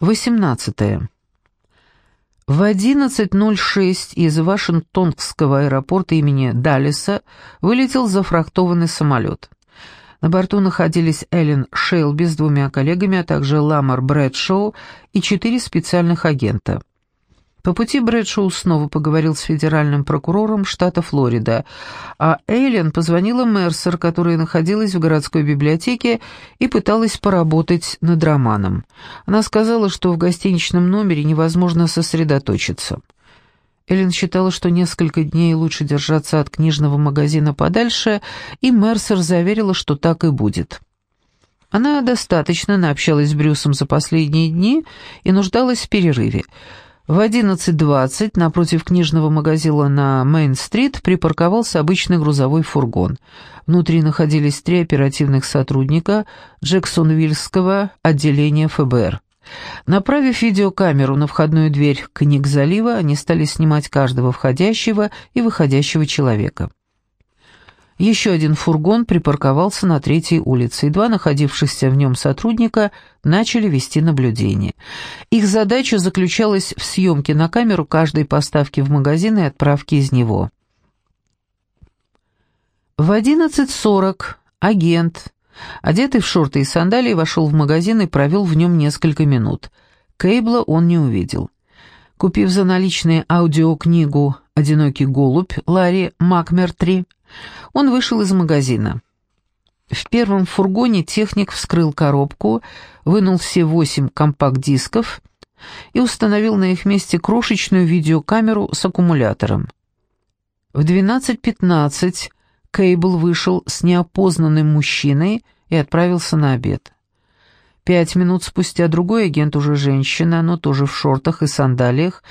18. В 11.06 из Вашингтонского аэропорта имени Даллеса вылетел зафрахтованный самолет. На борту находились Эллен Шейлби с двумя коллегами, а также Ламар Брэдшоу и четыре специальных агента. По пути Брэдшоу снова поговорил с федеральным прокурором штата Флорида, а Эйлен позвонила Мерсер, которая находилась в городской библиотеке и пыталась поработать над романом. Она сказала, что в гостиничном номере невозможно сосредоточиться. Эллен считала, что несколько дней лучше держаться от книжного магазина подальше, и Мерсер заверила, что так и будет. Она достаточно наобщалась с Брюсом за последние дни и нуждалась в перерыве — в 11.20 напротив книжного магазина на Мейн-стрит припарковался обычный грузовой фургон. Внутри находились три оперативных сотрудника Джексонвильского отделения ФБР. Направив видеокамеру на входную дверь книг залива, они стали снимать каждого входящего и выходящего человека. Еще один фургон припарковался на третьей улице, и два находившихся в нем сотрудника начали вести наблюдение. Их задача заключалась в съемке на камеру каждой поставки в магазин и отправке из него. В 11.40 агент, одетый в шорты и сандалии, вошел в магазин и провел в нем несколько минут. Кейбла он не увидел. Купив за наличные аудиокнигу «Одинокий голубь» Ларри Макмертри, он вышел из магазина. В первом фургоне техник вскрыл коробку, вынул все восемь компакт-дисков и установил на их месте крошечную видеокамеру с аккумулятором. В 12.15 Кейбл вышел с неопознанным мужчиной и отправился на обед. Пять минут спустя другой агент, уже женщина, но тоже в шортах и сандалиях,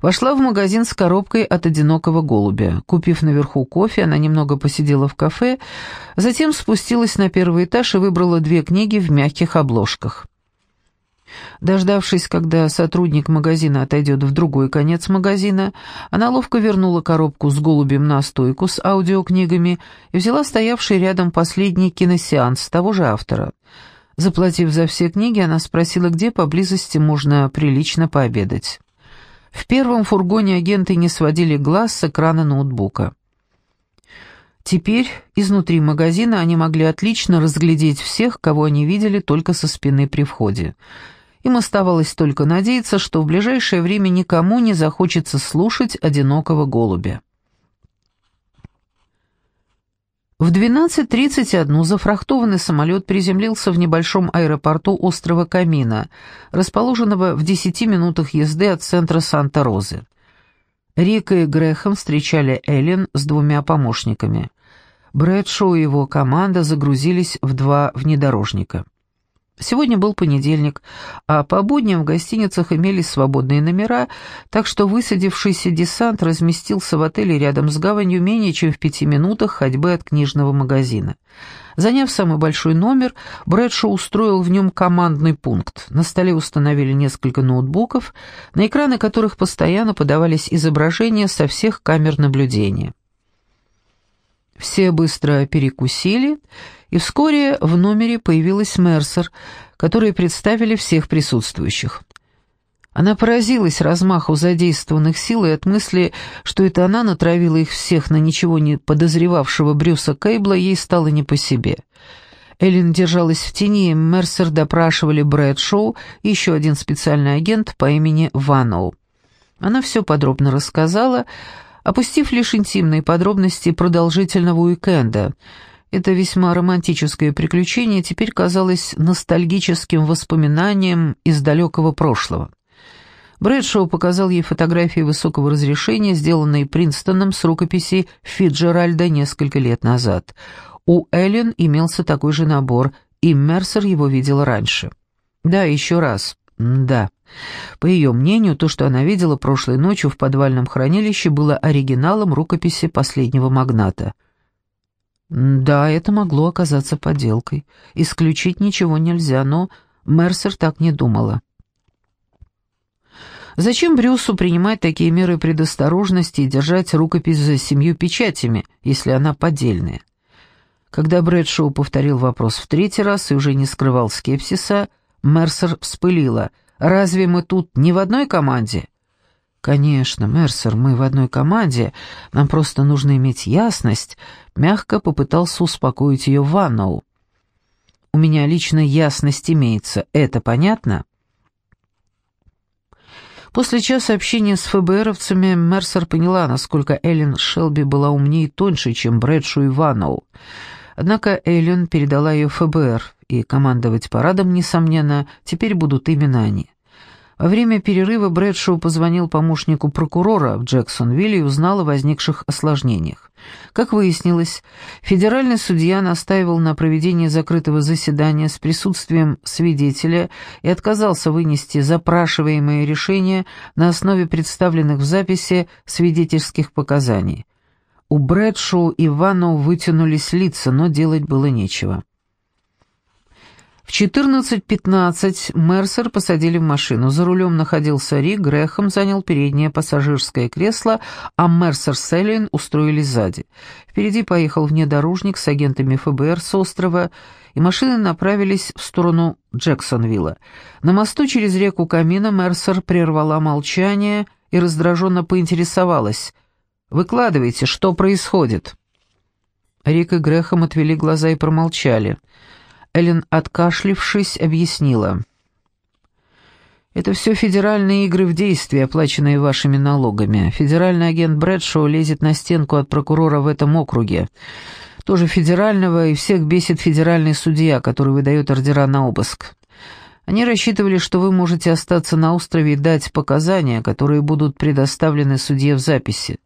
вошла в магазин с коробкой от одинокого голубя. Купив наверху кофе, она немного посидела в кафе, затем спустилась на первый этаж и выбрала две книги в мягких обложках. Дождавшись, когда сотрудник магазина отойдет в другой конец магазина, она ловко вернула коробку с голубем на стойку с аудиокнигами и взяла стоявший рядом последний киносеанс того же автора — Заплатив за все книги, она спросила, где поблизости можно прилично пообедать. В первом фургоне агенты не сводили глаз с экрана ноутбука. Теперь изнутри магазина они могли отлично разглядеть всех, кого они видели только со спины при входе. Им оставалось только надеяться, что в ближайшее время никому не захочется слушать одинокого голубя. В 12.31 зафрахтованный самолет приземлился в небольшом аэропорту острова Камина, расположенного в 10 минутах езды от центра Санта-Розы. Рика и Грэхэм встречали Эллен с двумя помощниками. Брэдшоу и его команда загрузились в два внедорожника. Сегодня был понедельник, а по будням в гостиницах имелись свободные номера, так что высадившийся десант разместился в отеле рядом с гаванью менее чем в пяти минутах ходьбы от книжного магазина. Заняв самый большой номер, Брэдшоу устроил в нем командный пункт. На столе установили несколько ноутбуков, на экраны которых постоянно подавались изображения со всех камер наблюдения. Все быстро перекусили, и вскоре в номере появилась Мерсер, которой представили всех присутствующих. Она поразилась размаху задействованных сил и от мысли, что это она натравила их всех на ничего не подозревавшего Брюса Кейбла, ей стало не по себе. Эллен держалась в тени, Мерсер допрашивали Брэд Шоу и еще один специальный агент по имени Ваноу. Она все подробно рассказала, опустив лишь интимные подробности продолжительного уикенда. Это весьма романтическое приключение теперь казалось ностальгическим воспоминанием из далекого прошлого. Брэдшоу показал ей фотографии высокого разрешения, сделанные Принстоном с рукописи Фиджеральда несколько лет назад. У Эллен имелся такой же набор, и Мерсер его видел раньше. Да, еще раз. Да. По ее мнению, то, что она видела прошлой ночью в подвальном хранилище, было оригиналом рукописи последнего магната. Да, это могло оказаться подделкой. Исключить ничего нельзя, но Мерсер так не думала. Зачем Брюсу принимать такие меры предосторожности и держать рукопись за семью печатями, если она поддельная? Когда Брэдшоу повторил вопрос в третий раз и уже не скрывал скепсиса, Мерсер вспылила. Разве мы тут не в одной команде?» «Конечно, Мерсер, мы в одной команде. Нам просто нужно иметь ясность», — мягко попытался успокоить ее Ванноу. «У меня лично ясность имеется. Это понятно?» После часа общения с ФБРовцами Мерсер поняла, насколько Эллен Шелби была умнее и тоньше, чем Брэдшу и Ванноу. Однако Эллен передала ее ФБР, и командовать парадом, несомненно, теперь будут именно они. Во время перерыва Брэдшоу позвонил помощнику прокурора в Джексонвилле и узнал о возникших осложнениях. Как выяснилось, федеральный судья настаивал на проведении закрытого заседания с присутствием свидетеля и отказался вынести запрашиваемое решение на основе представленных в записи свидетельских показаний. У Брэдшоу и Ванну вытянулись лица, но делать было нечего. В 14.15 Мерсер посадили в машину. За рулем находился Рик, Грехом занял переднее пассажирское кресло, а Мерсер с Эллен устроились сзади. Впереди поехал внедорожник с агентами ФБР с острова, и машины направились в сторону Джексонвилла. На мосту через реку Камина Мерсер прервала молчание и раздраженно поинтересовалась. «Выкладывайте, что происходит?» Рик и Грехом отвели глаза и промолчали. Эллен, откашлившись, объяснила. «Это все федеральные игры в действии, оплаченные вашими налогами. Федеральный агент Брэдшоу лезет на стенку от прокурора в этом округе. Тоже федерального, и всех бесит федеральный судья, который выдает ордера на обыск. Они рассчитывали, что вы можете остаться на острове и дать показания, которые будут предоставлены судье в записи.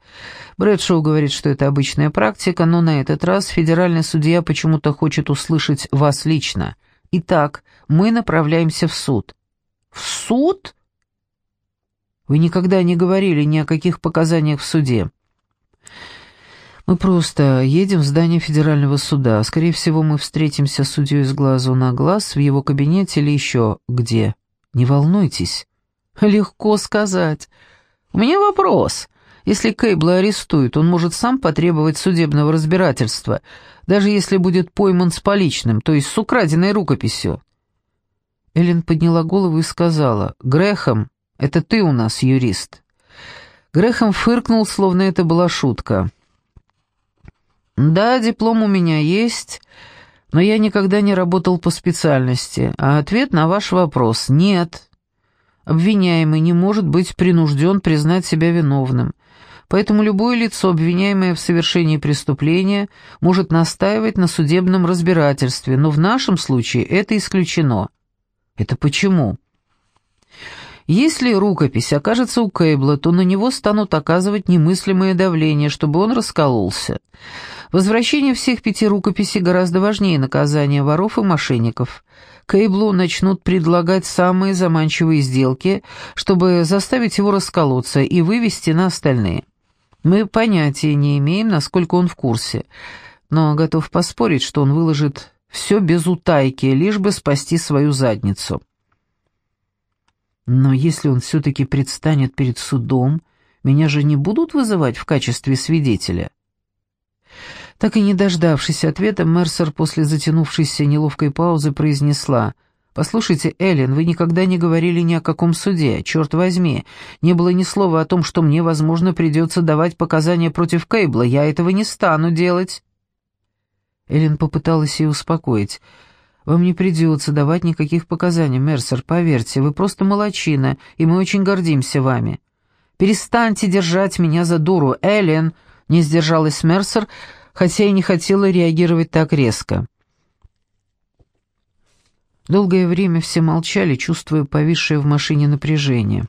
Брэдшоу говорит, что это обычная практика, но на этот раз федеральный судья почему-то хочет услышать вас лично. Итак, мы направляемся в суд». «В суд?» «Вы никогда не говорили ни о каких показаниях в суде». «Мы просто едем в здание федерального суда. Скорее всего, мы встретимся с судьей с глазу на глаз в его кабинете или еще где. Не волнуйтесь». «Легко сказать. У меня вопрос. Если Кейбла арестуют, он может сам потребовать судебного разбирательства, даже если будет пойман с поличным, то есть с украденной рукописью». Эллен подняла голову и сказала, «Грехом, это ты у нас юрист». Грехом фыркнул, словно это была шутка. «Да, диплом у меня есть, но я никогда не работал по специальности, а ответ на ваш вопрос — нет. Обвиняемый не может быть принужден признать себя виновным, поэтому любое лицо, обвиняемое в совершении преступления, может настаивать на судебном разбирательстве, но в нашем случае это исключено. Это почему? Если рукопись окажется у Кейбла, то на него станут оказывать немыслимое давление, чтобы он раскололся. Возвращение всех пяти рукописей гораздо важнее наказания воров и мошенников. Кейблу начнут предлагать самые заманчивые сделки, чтобы заставить его расколоться и вывести на остальные. Мы понятия не имеем, насколько он в курсе, но готов поспорить, что он выложит все без утайки, лишь бы спасти свою задницу. Но если он все-таки предстанет перед судом, меня же не будут вызывать в качестве свидетеля. Так и не дождавшись ответа, Мерсер после затянувшейся неловкой паузы произнесла «Послушайте, Эллен, вы никогда не говорили ни о каком суде, черт возьми. Не было ни слова о том, что мне, возможно, придется давать показания против Кейбла. Я этого не стану делать». Эллен попыталась ее успокоить. «Вам не придется давать никаких показаний, Мерсер, поверьте, вы просто молочина, и мы очень гордимся вами». «Перестаньте держать меня за дуру, Эллен!» — не сдержалась Мерсер, хотя и не хотела реагировать так резко. Долгое время все молчали, чувствуя повисшее в машине напряжение.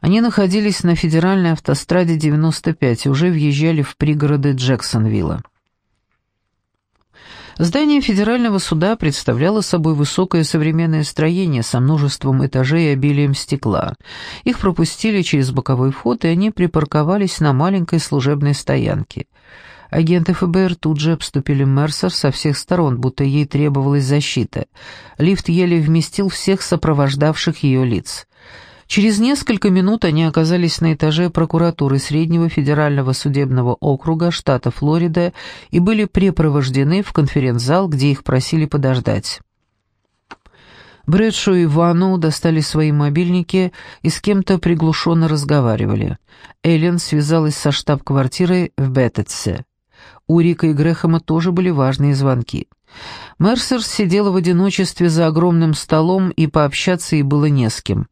Они находились на федеральной автостраде 95 и уже въезжали в пригороды Джексонвилла. Здание федерального суда представляло собой высокое современное строение со множеством этажей и обилием стекла. Их пропустили через боковой вход, и они припарковались на маленькой служебной стоянке. Агенты ФБР тут же обступили Мерсер со всех сторон, будто ей требовалась защита. Лифт еле вместил всех сопровождавших ее лиц. Через несколько минут они оказались на этаже прокуратуры Среднего федерального судебного округа штата Флорида и были препровождены в конференц-зал, где их просили подождать. Брэдшоу и Вану достали свои мобильники и с кем-то приглушенно разговаривали. Эллен связалась со штаб-квартирой в Беттетсе. У Рика и Грэхэма тоже были важные звонки. Мерсер сидела в одиночестве за огромным столом, и пообщаться ей было не с кем.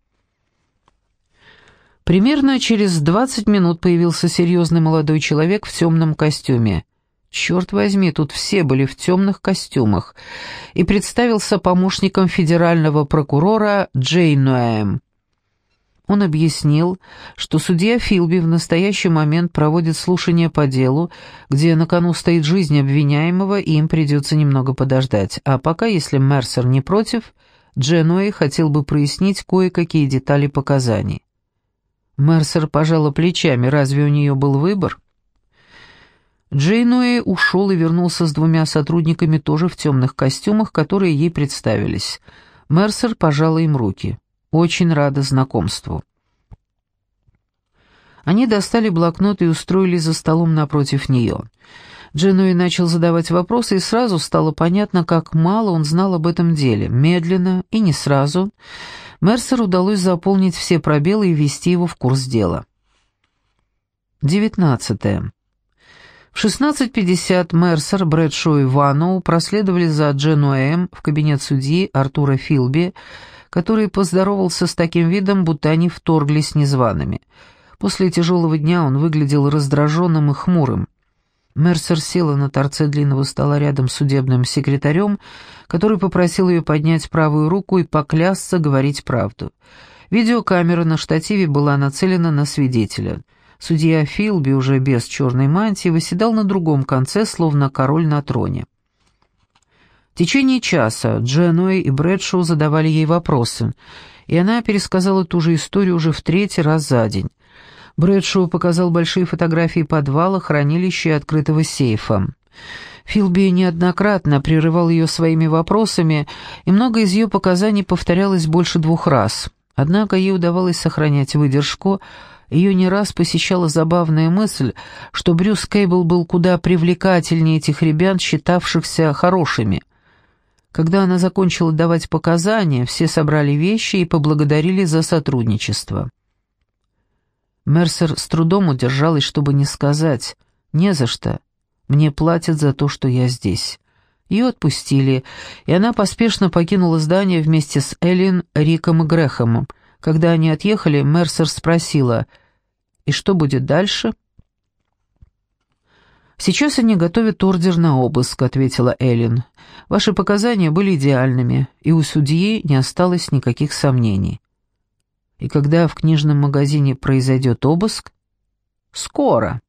Примерно через двадцать минут появился серьезный молодой человек в темном костюме. Черт возьми, тут все были в темных костюмах, и представился помощником федерального прокурора Джейн Ноэм. Он объяснил, что судья Филби в настоящий момент проводит слушание по делу, где на кону стоит жизнь обвиняемого, и им придется немного подождать. А пока, если Мерсер не против, Дженуэй хотел бы прояснить кое-какие детали показаний. Мерсер пожала плечами, разве у нее был выбор? Джейнуэй ушел и вернулся с двумя сотрудниками тоже в темных костюмах, которые ей представились. Мерсер пожала им руки. Очень рада знакомству. Они достали блокнот и устроились за столом напротив нее. Дженуэй начал задавать вопросы, и сразу стало понятно, как мало он знал об этом деле. Медленно и не сразу Мерсеру удалось заполнить все пробелы и ввести его в курс дела. Девятнадцатое. В 16.50 Мерсер, Брэдшоу и Ванноу проследовали за Дженуэем в кабинет судьи Артура Филби, который поздоровался с таким видом, будто они вторглись незваными. После тяжелого дня он выглядел раздраженным и хмурым. Мерсер села на торце длинного стола рядом с судебным секретарем, который попросил ее поднять правую руку и поклясться говорить правду. Видеокамера на штативе была нацелена на свидетеля — Судья Филби, уже без черной мантии, выседал на другом конце, словно король на троне. В течение часа Дженуэй и Брэдшоу задавали ей вопросы, и она пересказала ту же историю уже в третий раз за день. Брэдшоу показал большие фотографии подвала, хранилища и открытого сейфа. Филби неоднократно прерывал ее своими вопросами, и много из ее показаний повторялось больше двух раз. Однако ей удавалось сохранять выдержку, ее не раз посещала забавная мысль, что Брюс Кейбл был куда привлекательнее этих ребят, считавшихся хорошими. Когда она закончила давать показания, все собрали вещи и поблагодарили за сотрудничество. Мерсер с трудом удержалась, чтобы не сказать «не за что, мне платят за то, что я здесь». Ее отпустили, и она поспешно покинула здание вместе с Эллен, Риком и Грехомом. Когда они отъехали, Мерсер спросила — и что будет дальше?» «Сейчас они готовят ордер на обыск», — ответила Эллен. «Ваши показания были идеальными, и у судьи не осталось никаких сомнений». «И когда в книжном магазине произойдет обыск?» «Скоро».